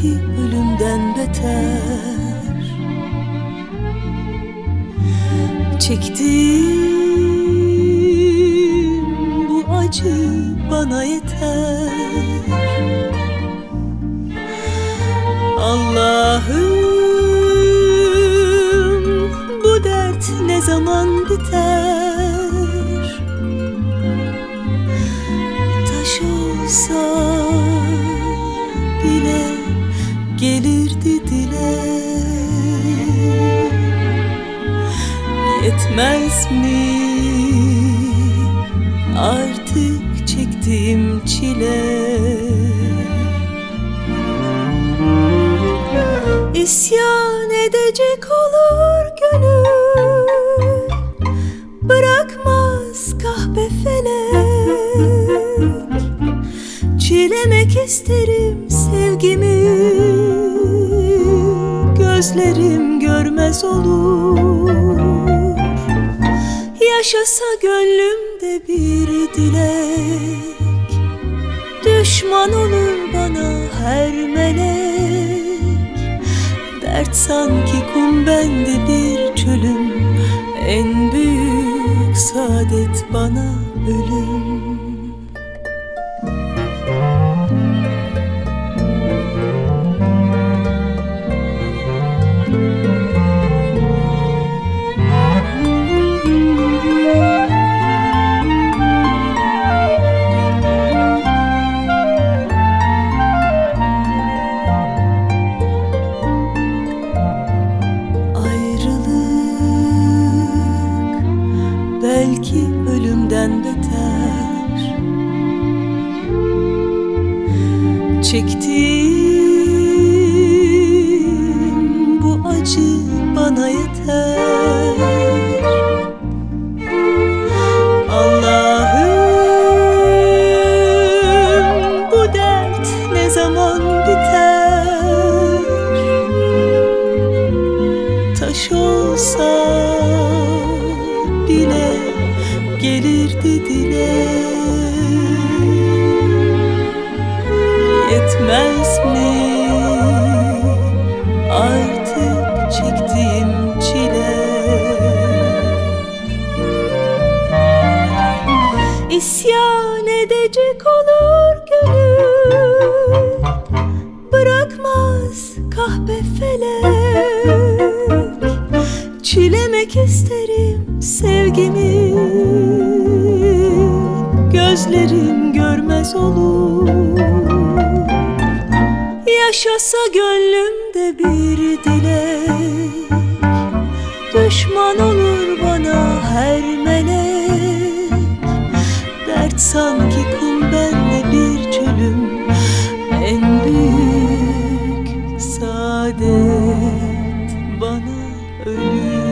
sanki ölümden beter. Çektiğim bu acı bana yeter. Allah'ım bu dert ne zaman biter? Taş olsa Yetmez mi? Artık çektiğim çile. İsyan edecek olur gönül. Bırakmaz kahpe felek. Çilemek isterim sevgimi. Gözlerim görmez olur Yaşasa gönlümde bir dilek. Düşman olur bana her melek. Dert sanki kum bende bir çölüm. En büyük saadet bana ölüm Çektiğim bu acı bana yeter. Allah'ım bu dert ne zaman biter? Taş olsa bile gelirdi dile Yetmez mi? Artık çektiğim çile. İsyan edecek olur gönül Bırakmaz kahpe felek. Çilemek isterim sevgimi Gözlerim görmez olur Yaşasa gönlümde bir dilek. Düşman olur bana her melek. Dert sanki kum bende bir çölüm. En büyük saadet bana ölüm